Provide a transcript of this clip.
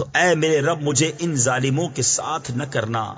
تو اے میرے رب مجھے ان ظالموں کے ساتھ نہ کرنا۔